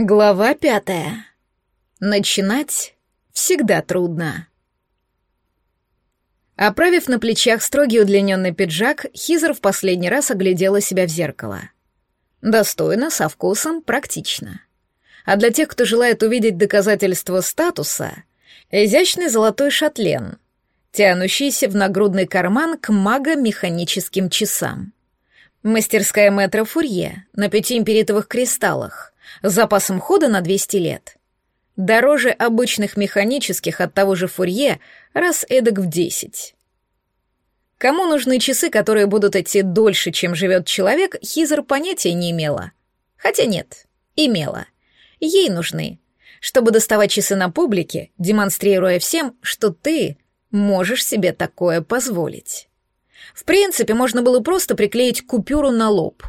Глава пятая. Начинать всегда трудно. Оправив на плечах строгий удлиненный пиджак, Хизер в последний раз оглядела себя в зеркало. Достойно, со вкусом, практично. А для тех, кто желает увидеть доказательство статуса, изящный золотой шатлен, тянущийся в нагрудный карман к мага-механическим часам. Мастерская мэтра Фурье на пяти империтовых кристаллах — с запасом хода на 200 лет. Дороже обычных механических от того же Фурье раз эдак в 10. Кому нужны часы, которые будут идти дольше, чем живет человек, Хизер понятия не имела. Хотя нет, имела. Ей нужны, чтобы доставать часы на публике, демонстрируя всем, что ты можешь себе такое позволить. В принципе, можно было просто приклеить купюру на лоб.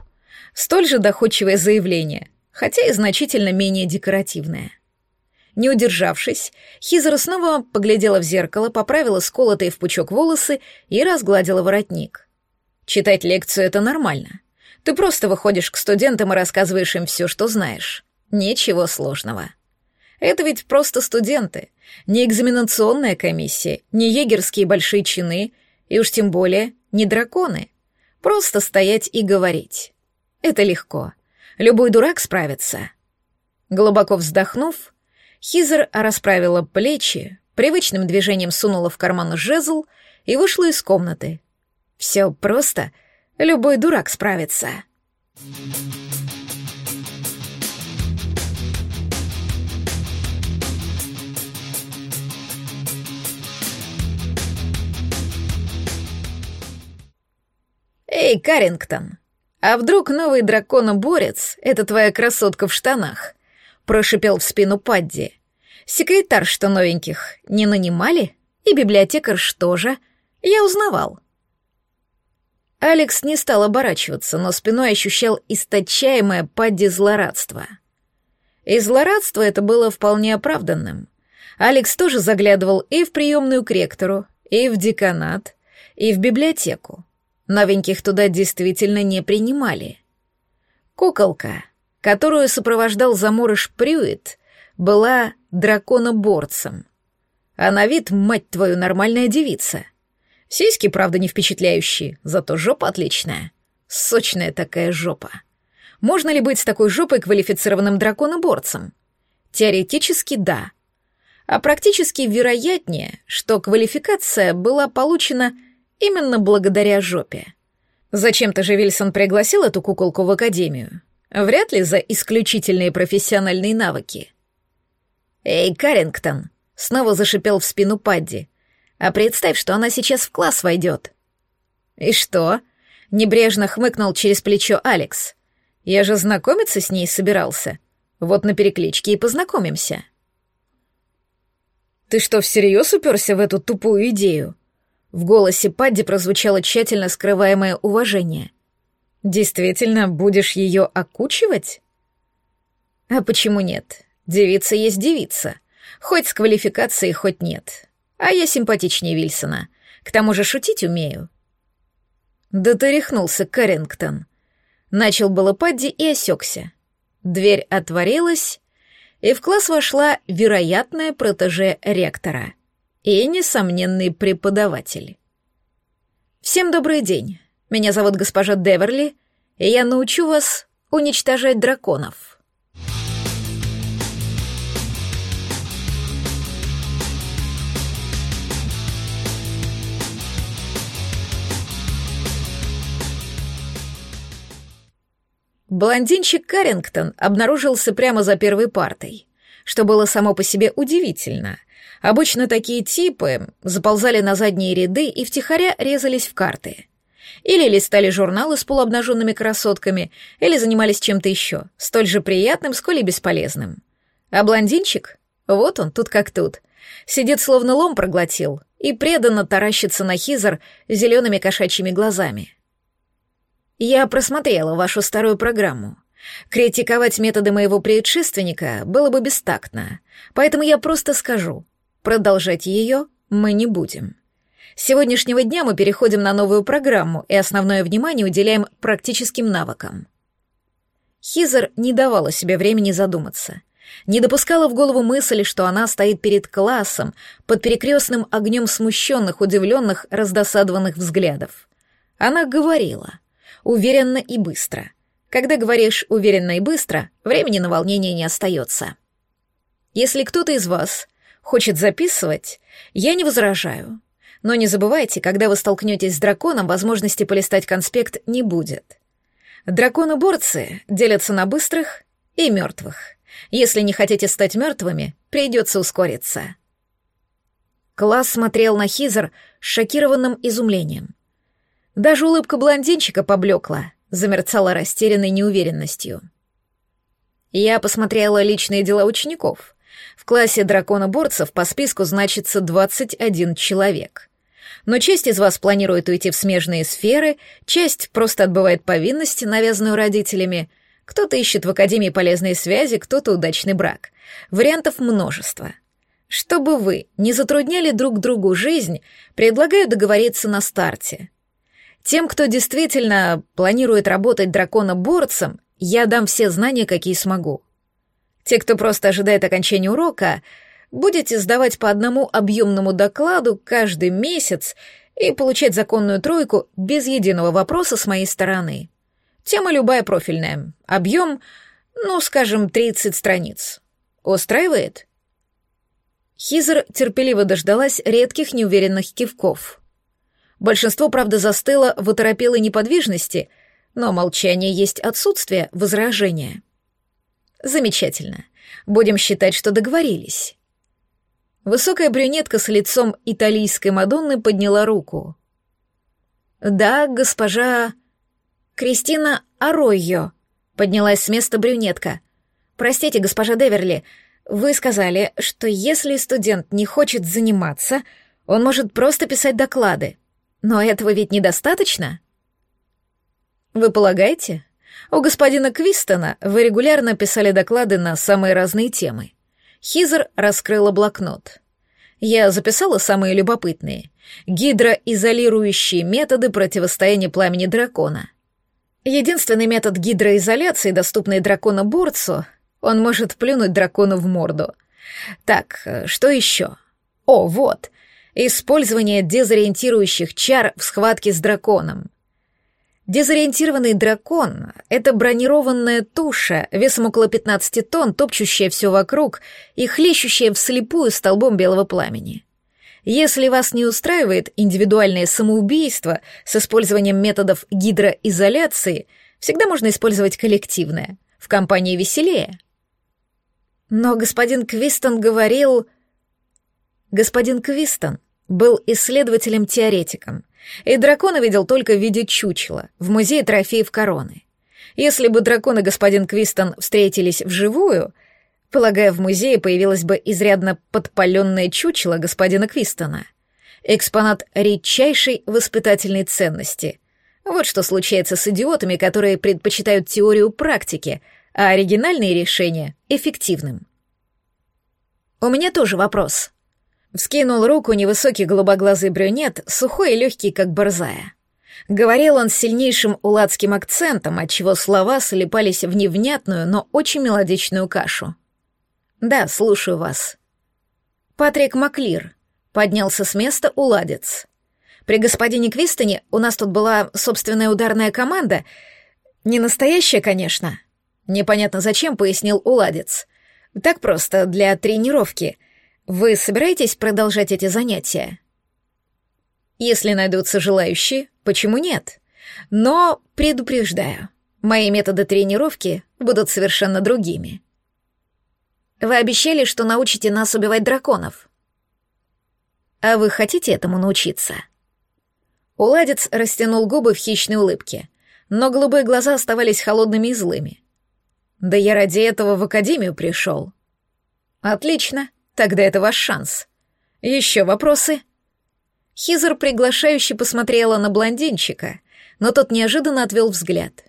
Столь же доходчивое заявление хотя и значительно менее декоративная. Не удержавшись, Хизера снова поглядела в зеркало, поправила сколотые в пучок волосы и разгладила воротник. Читать лекцию — это нормально. Ты просто выходишь к студентам и рассказываешь им все, что знаешь. Ничего сложного. Это ведь просто студенты, не экзаменационная комиссия, не егерские большие чины, и уж тем более не драконы. Просто стоять и говорить. Это легко. Любой дурак справится. Глубоко вздохнув, Хизер расправила плечи, привычным движением сунула в карман жезл и вышла из комнаты. Все просто, любой дурак справится. «Эй, Карингтон, «А вдруг новый драконоборец — это твоя красотка в штанах?» — прошипел в спину Падди. «Секретарь, что новеньких, не нанимали? И библиотекарь что же? Я узнавал». Алекс не стал оборачиваться, но спиной ощущал источаемое Падди злорадство. И злорадство это было вполне оправданным. Алекс тоже заглядывал и в приемную к ректору, и в деканат, и в библиотеку. Новеньких туда действительно не принимали. Куколка, которую сопровождал заморыш Прюит, была драконоборцем. А на вид, мать твою, нормальная девица. Сиськи, правда, не впечатляющие, зато жопа отличная. Сочная такая жопа. Можно ли быть с такой жопой квалифицированным драконоборцем? Теоретически да. А практически вероятнее, что квалификация была получена Именно благодаря жопе. Зачем-то же Вильсон пригласил эту куколку в академию. Вряд ли за исключительные профессиональные навыки. «Эй, Карингтон!» — снова зашипел в спину Падди. «А представь, что она сейчас в класс войдет». «И что?» — небрежно хмыкнул через плечо Алекс. «Я же знакомиться с ней собирался. Вот на перекличке и познакомимся». «Ты что, всерьез уперся в эту тупую идею?» В голосе Падди прозвучало тщательно скрываемое уважение. «Действительно будешь ее окучивать?» «А почему нет? Девица есть девица. Хоть с квалификацией, хоть нет. А я симпатичнее Вильсона. К тому же шутить умею». «Да ты рехнулся, Каррингтон». Начал было Падди и осекся. Дверь отворилась, и в класс вошла вероятная протеже ректора — и несомненный преподаватель. Всем добрый день. Меня зовут госпожа Деверли, и я научу вас уничтожать драконов. Блондинчик Каррингтон обнаружился прямо за первой партой, что было само по себе удивительно, Обычно такие типы заползали на задние ряды и втихаря резались в карты. Или листали журналы с полуобнаженными красотками, или занимались чем-то еще, столь же приятным, сколь и бесполезным. А блондинчик? Вот он, тут как тут. Сидит словно лом проглотил и преданно таращится на Хизер зелеными кошачьими глазами. Я просмотрела вашу старую программу. Критиковать методы моего предшественника было бы бестактно, поэтому я просто скажу, Продолжать ее мы не будем. С сегодняшнего дня мы переходим на новую программу и основное внимание уделяем практическим навыкам. Хизер не давала себе времени задуматься. Не допускала в голову мысли, что она стоит перед классом, под перекрестным огнем смущенных, удивленных, раздосадованных взглядов. Она говорила, уверенно и быстро. Когда говоришь уверенно и быстро, времени на волнение не остается. Если кто-то из вас хочет записывать, я не возражаю. Но не забывайте, когда вы столкнетесь с драконом, возможности полистать конспект не будет. Драконы-борцы делятся на быстрых и мертвых. Если не хотите стать мертвыми, придется ускориться. Класс смотрел на Хизер с шокированным изумлением. Даже улыбка блондинчика поблекла, замерцала растерянной неуверенностью. Я посмотрела личные дела учеников. В классе дракона-борцев по списку значится 21 человек. Но часть из вас планирует уйти в смежные сферы, часть просто отбывает повинность, навязанную родителями, кто-то ищет в Академии полезные связи, кто-то удачный брак. Вариантов множество. Чтобы вы не затрудняли друг другу жизнь, предлагаю договориться на старте. Тем, кто действительно планирует работать дракона-борцем, я дам все знания, какие смогу. Те, кто просто ожидает окончания урока, будете сдавать по одному объемному докладу каждый месяц и получать законную тройку без единого вопроса с моей стороны. Тема любая профильная. Объем, ну, скажем, 30 страниц. Устраивает? Хизер терпеливо дождалась редких неуверенных кивков. Большинство, правда, застыло в оторопелой неподвижности, но молчание есть отсутствие возражения. Замечательно. Будем считать, что договорились. Высокая брюнетка с лицом итальянской Мадонны подняла руку. «Да, госпожа...» «Кристина Аройо», — поднялась с места брюнетка. «Простите, госпожа Деверли, вы сказали, что если студент не хочет заниматься, он может просто писать доклады. Но этого ведь недостаточно?» «Вы полагаете?» У господина Квистона вы регулярно писали доклады на самые разные темы. Хизер раскрыла блокнот. Я записала самые любопытные. Гидроизолирующие методы противостояния пламени дракона. Единственный метод гидроизоляции, доступный драконоборцу, он может плюнуть дракону в морду. Так, что еще? О, вот. Использование дезориентирующих чар в схватке с драконом. Дезориентированный дракон — это бронированная туша, весом около 15 тонн, топчущая все вокруг и хлещущая вслепую столбом белого пламени. Если вас не устраивает индивидуальное самоубийство с использованием методов гидроизоляции, всегда можно использовать коллективное. В компании веселее. Но господин Квистон говорил... Господин Квистон был исследователем-теоретиком, и дракона видел только в виде чучела в музее трофеев короны. Если бы дракон и господин Квистон встретились вживую — Полагаю, в музее появилось бы изрядно подпаленное чучело господина Квистона. Экспонат редчайшей воспитательной ценности. Вот что случается с идиотами, которые предпочитают теорию практики, а оригинальные решения — эффективным. «У меня тоже вопрос». Вскинул руку невысокий голубоглазый брюнет, сухой и легкий, как борзая. Говорил он с сильнейшим уладским акцентом, отчего слова слепались в невнятную, но очень мелодичную кашу. «Да, слушаю вас». Патрик Маклир поднялся с места уладец. При господине Квистоне у нас тут была собственная ударная команда. Не настоящая, конечно. Непонятно зачем, пояснил уладец. Так просто, для тренировки. Вы собираетесь продолжать эти занятия? Если найдутся желающие, почему нет? Но предупреждаю, мои методы тренировки будут совершенно другими. Вы обещали, что научите нас убивать драконов. А вы хотите этому научиться? Уладец растянул губы в хищной улыбке, но голубые глаза оставались холодными и злыми. Да я ради этого в академию пришел. Отлично, тогда это ваш шанс. Еще вопросы? Хизер приглашающе посмотрела на блондинчика, но тот неожиданно отвел взгляд.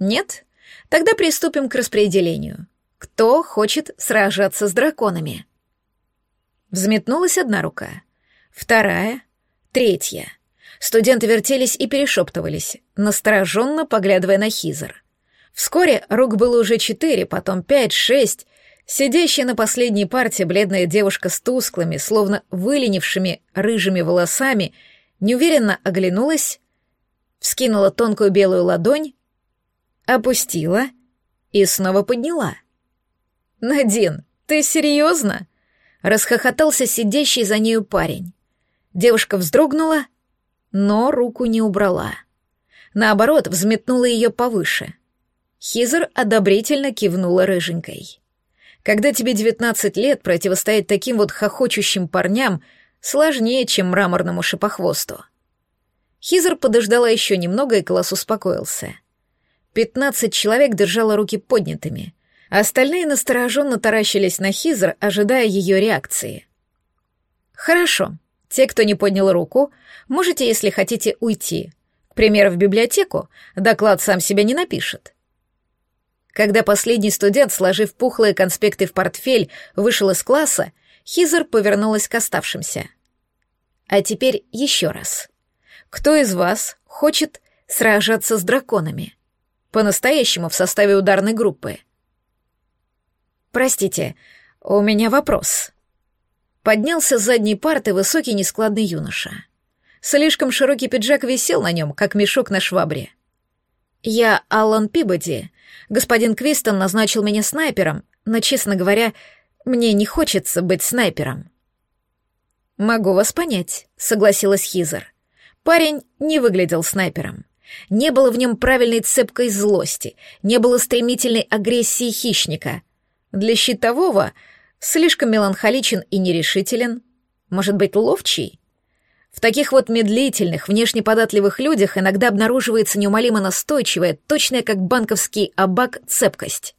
Нет? Тогда приступим к распределению. Кто хочет сражаться с драконами? Взметнулась одна рука, вторая, третья. Студенты вертелись и перешептывались, настороженно поглядывая на Хизер. Вскоре рук было уже четыре, потом пять, шесть. Сидящая на последней парте бледная девушка с тусклыми, словно выленившими рыжими волосами, неуверенно оглянулась, вскинула тонкую белую ладонь, опустила и снова подняла. «Надин, ты серьезно?» — расхохотался сидящий за нею парень. Девушка вздрогнула, но руку не убрала. Наоборот, взметнула ее повыше. Хизер одобрительно кивнула рыженькой. Когда тебе девятнадцать лет, противостоять таким вот хохочущим парням сложнее, чем мраморному шипохвосту. Хизер подождала еще немного, и класс успокоился. Пятнадцать человек держало руки поднятыми. Остальные настороженно таращились на Хизер, ожидая ее реакции. «Хорошо. Те, кто не поднял руку, можете, если хотите, уйти. К примеру, в библиотеку. Доклад сам себя не напишет. Когда последний студент, сложив пухлые конспекты в портфель, вышел из класса, Хизер повернулась к оставшимся. А теперь еще раз. Кто из вас хочет сражаться с драконами? По-настоящему в составе ударной группы. Простите, у меня вопрос. Поднялся с задней парты высокий нескладный юноша. Слишком широкий пиджак висел на нем, как мешок на швабре. «Я Алан Пибоди. Господин Квистон назначил меня снайпером, но, честно говоря, мне не хочется быть снайпером». «Могу вас понять», — согласилась Хизер. Парень не выглядел снайпером. Не было в нем правильной цепкой злости, не было стремительной агрессии хищника. Для щитового слишком меланхоличен и нерешителен. Может быть, ловчий? В таких вот медлительных, внешне податливых людях иногда обнаруживается неумолимо настойчивая, точная как банковский абак, цепкость.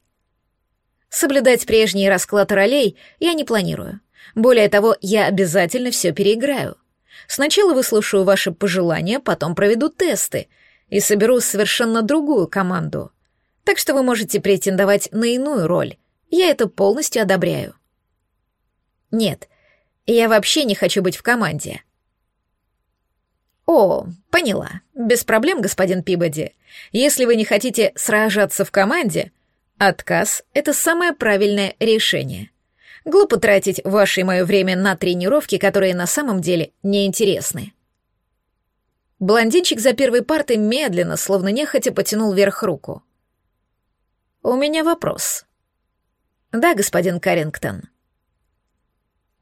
Соблюдать прежний расклад ролей я не планирую. Более того, я обязательно все переиграю. Сначала выслушаю ваши пожелания, потом проведу тесты и соберу совершенно другую команду. Так что вы можете претендовать на иную роль. Я это полностью одобряю. Нет, я вообще не хочу быть в команде. «О, поняла. Без проблем, господин Пибоди. Если вы не хотите сражаться в команде, отказ — это самое правильное решение. Глупо тратить ваше и мое время на тренировки, которые на самом деле неинтересны». Блондинчик за первой партой медленно, словно нехотя, потянул вверх руку. «У меня вопрос». «Да, господин Каррингтон».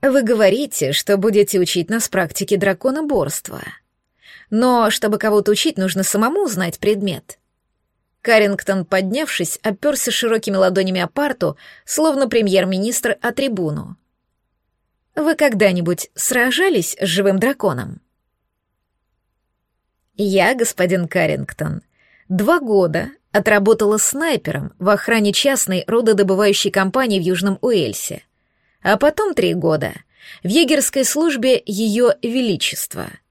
«Вы говорите, что будете учить нас практике драконоборства». Но чтобы кого-то учить, нужно самому знать предмет. Карингтон, поднявшись, оперся широкими ладонями о парту, словно премьер-министр о трибуну. «Вы когда-нибудь сражались с живым драконом?» «Я, господин Карингтон, два года отработала снайпером в охране частной рододобывающей компании в Южном Уэльсе, а потом три года в егерской службе Ее Величества —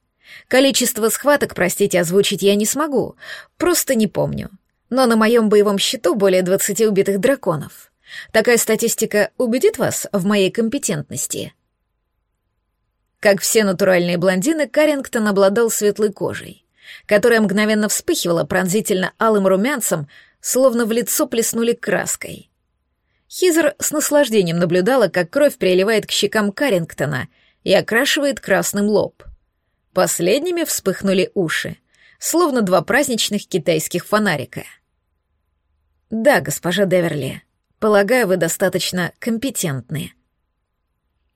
Количество схваток, простите, озвучить я не смогу, просто не помню. Но на моем боевом счету более 20 убитых драконов. Такая статистика убедит вас в моей компетентности? Как все натуральные блондины, Карингтон обладал светлой кожей, которая мгновенно вспыхивала пронзительно алым румянцем, словно в лицо плеснули краской. Хизер с наслаждением наблюдала, как кровь приливает к щекам Карингтона и окрашивает красным лоб — Последними вспыхнули уши, словно два праздничных китайских фонарика. «Да, госпожа Деверли, полагаю, вы достаточно компетентны».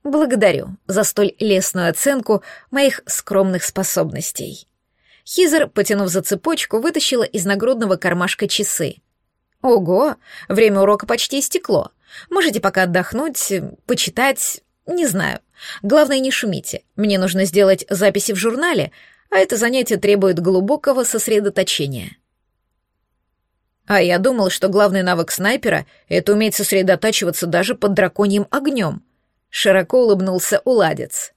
«Благодарю за столь лестную оценку моих скромных способностей». Хизер, потянув за цепочку, вытащила из нагрудного кармашка часы. «Ого, время урока почти истекло. Можете пока отдохнуть, почитать, не знаю. Главное, не шумите. Мне нужно сделать записи в журнале, а это занятие требует глубокого сосредоточения. А я думал, что главный навык снайпера — это уметь сосредотачиваться даже под драконьим огнем. Широко улыбнулся Уладец.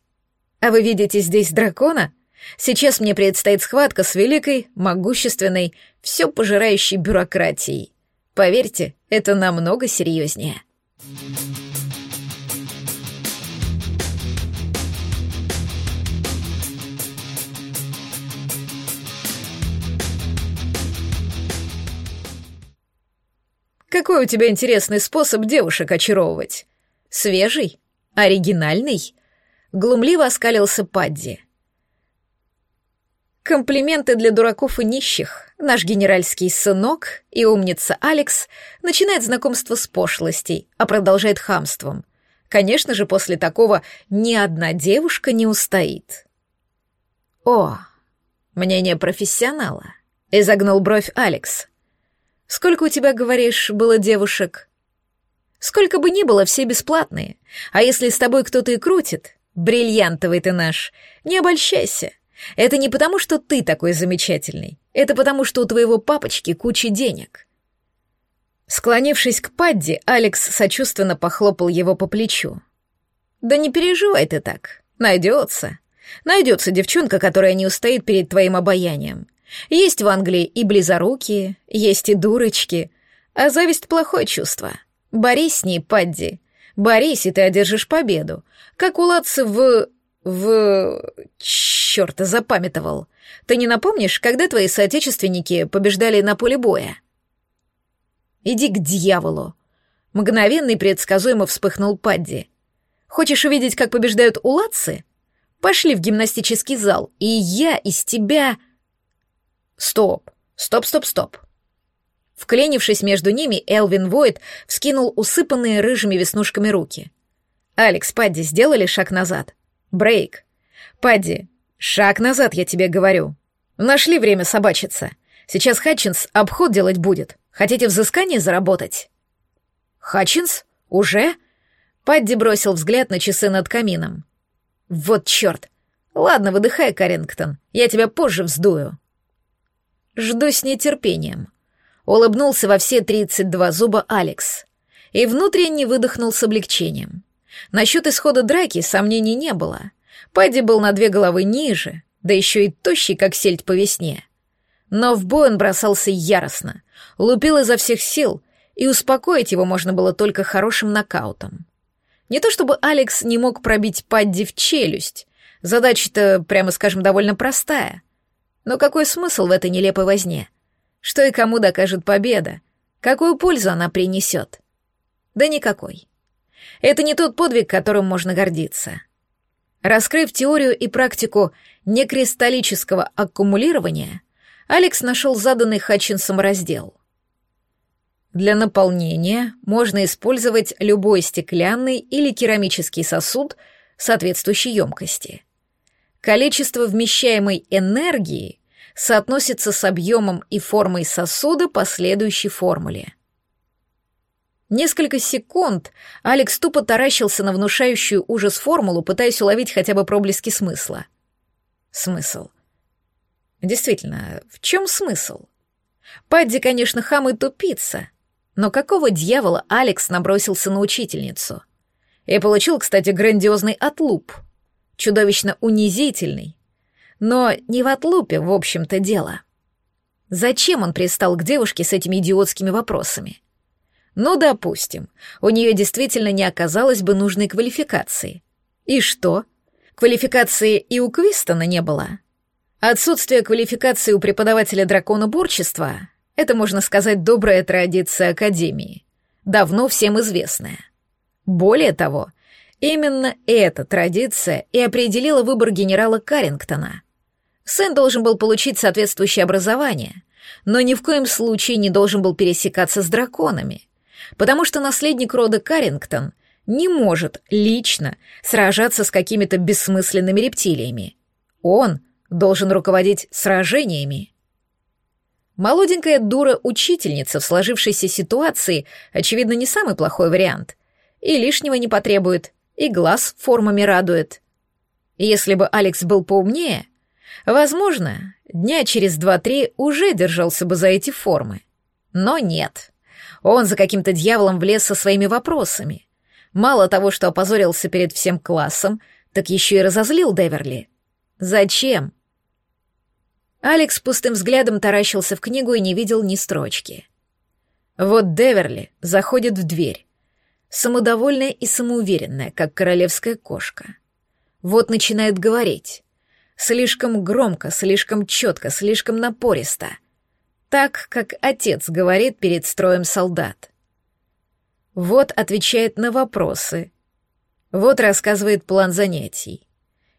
А вы видите здесь дракона? Сейчас мне предстоит схватка с великой, могущественной, все пожирающей бюрократией. Поверьте, это намного серьезнее. Какой у тебя интересный способ девушек очаровывать. Свежий? Оригинальный?» Глумливо оскалился Падди. Комплименты для дураков и нищих. Наш генеральский сынок и умница Алекс начинает знакомство с пошлостей, а продолжает хамством. Конечно же, после такого ни одна девушка не устоит. О, мнение профессионала. Изогнул бровь Алекс. Сколько у тебя, говоришь, было девушек? Сколько бы ни было, все бесплатные. А если с тобой кто-то и крутит, бриллиантовый ты наш, не обольщайся. Это не потому, что ты такой замечательный. Это потому, что у твоего папочки куча денег. Склонившись к Падди, Алекс сочувственно похлопал его по плечу. «Да не переживай ты так. Найдется. Найдется девчонка, которая не устоит перед твоим обаянием. Есть в Англии и близорукие, есть и дурочки. А зависть — плохое чувство. Борись с ней, Падди. Борись, и ты одержишь победу. Как у Латцы в... в... Чёрт, запамятовал. Ты не напомнишь, когда твои соотечественники побеждали на поле боя?» Иди к дьяволу. Мгновенно и предсказуемо вспыхнул Падди. Хочешь увидеть, как побеждают уладцы? Пошли в гимнастический зал, и я из тебя... Стоп, стоп, стоп, стоп. Вклинившись между ними, Элвин Войд вскинул усыпанные рыжими веснушками руки. «Алекс, Падди, сделали шаг назад. Брейк. Падди, шаг назад, я тебе говорю. Нашли время собачиться. Сейчас Хатчинс обход делать будет. Хотите взыскание заработать?» «Хатчинс? Уже?» Падди бросил взгляд на часы над камином. «Вот черт! Ладно, выдыхай, Карингтон, я тебя позже вздую». «Жду с нетерпением», — улыбнулся во все тридцать два зуба Алекс и внутренне выдохнул с облегчением. Насчет исхода драки сомнений не было. Падди был на две головы ниже, да еще и тощий, как сельдь по весне. Но в бой он бросался яростно, лупил изо всех сил, и успокоить его можно было только хорошим нокаутом. Не то чтобы Алекс не мог пробить Падди в челюсть, задача-то, прямо скажем, довольно простая. Но какой смысл в этой нелепой возне? Что и кому докажет победа? Какую пользу она принесет? Да никакой. Это не тот подвиг, которым можно гордиться. Раскрыв теорию и практику некристаллического аккумулирования, Алекс нашел заданный Хатчинсом раздел — для наполнения можно использовать любой стеклянный или керамический сосуд соответствующей емкости. Количество вмещаемой энергии соотносится с объемом и формой сосуда по следующей формуле. Несколько секунд Алекс тупо таращился на внушающую ужас формулу, пытаясь уловить хотя бы проблески смысла. Смысл. Действительно, в чем смысл? Падди, конечно, хам и тупица, но какого дьявола Алекс набросился на учительницу? И получил, кстати, грандиозный отлуп. Чудовищно унизительный. Но не в отлупе, в общем-то, дело. Зачем он пристал к девушке с этими идиотскими вопросами? Ну, допустим, у нее действительно не оказалось бы нужной квалификации. И что? Квалификации и у Квистона не было. Отсутствие квалификации у преподавателя дракона-бурчества это, можно сказать, добрая традиция Академии, давно всем известная. Более того, именно эта традиция и определила выбор генерала Карингтона. Сын должен был получить соответствующее образование, но ни в коем случае не должен был пересекаться с драконами, потому что наследник рода Карингтон не может лично сражаться с какими-то бессмысленными рептилиями. Он должен руководить сражениями. Молоденькая дура-учительница в сложившейся ситуации, очевидно, не самый плохой вариант. И лишнего не потребует, и глаз формами радует. Если бы Алекс был поумнее, возможно, дня через два-три уже держался бы за эти формы. Но нет. Он за каким-то дьяволом влез со своими вопросами. Мало того, что опозорился перед всем классом, так еще и разозлил Деверли. Зачем? Алекс пустым взглядом таращился в книгу и не видел ни строчки. Вот Деверли заходит в дверь. Самодовольная и самоуверенная, как королевская кошка. Вот начинает говорить. Слишком громко, слишком четко, слишком напористо. Так, как отец говорит перед строем солдат. Вот отвечает на вопросы. Вот рассказывает план занятий.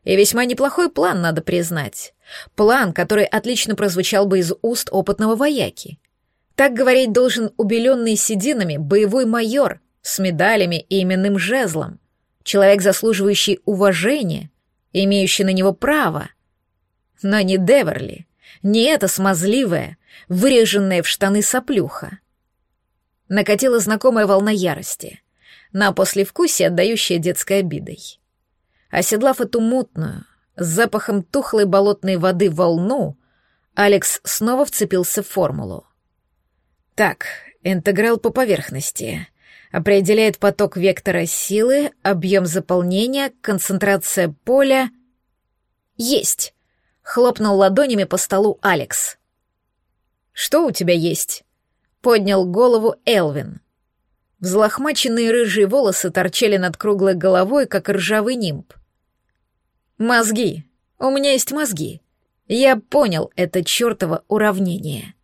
И весьма неплохой план, надо признать. План, который отлично прозвучал бы из уст опытного вояки. Так говорить должен убеленный сединами боевой майор с медалями и именным жезлом. Человек, заслуживающий уважения, имеющий на него право. Но не Деверли, не эта смазливая, выреженная в штаны соплюха. Накатила знакомая волна ярости, на послевкусие отдающая детской обидой. Оседлав эту мутную, с запахом тухлой болотной воды волну, Алекс снова вцепился в формулу. Так, интеграл по поверхности. Определяет поток вектора силы, объем заполнения, концентрация поля. Есть! Хлопнул ладонями по столу Алекс. Что у тебя есть? Поднял голову Элвин. Взлохмаченные рыжие волосы торчали над круглой головой, как ржавый нимб. Мозги. У меня есть мозги. Я понял это чертово уравнение.